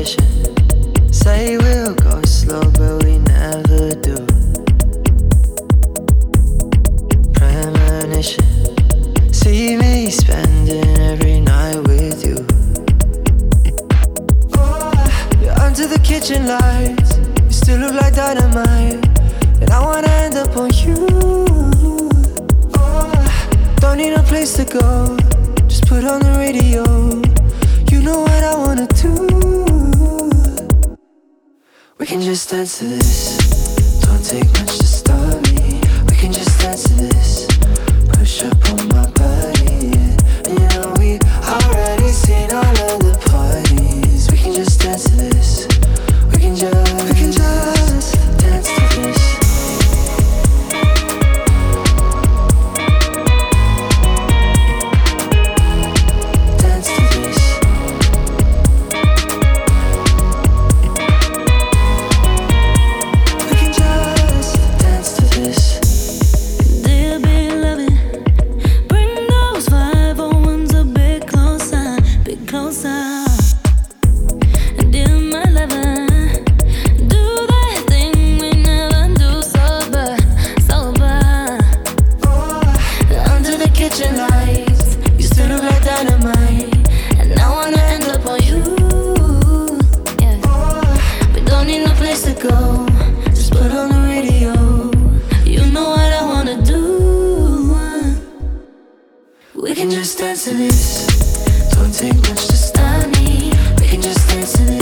intuition. Say we'll go slow, but we never do. Premonition. See me spending every night with you. Oh, you're under the kitchen lights. You still look like dynamite. And I wanna end up on you. Oh, don't need a place to go. Just put on the radio. You know what I wanna do. We can just dance to this. Don't take much to start me. We can just dance to this. Push up on go. Just put on the radio. You know what I wanna do. We can just dance to this. Don't take much to stop me. We can just dance to this.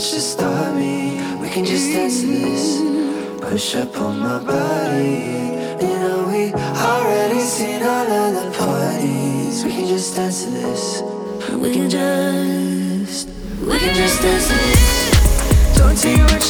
To start me. We can just dance to this. Push up on my body. You know we already seen all of the parties. We can just dance to this. We can just, we can just dance to this. Don't take much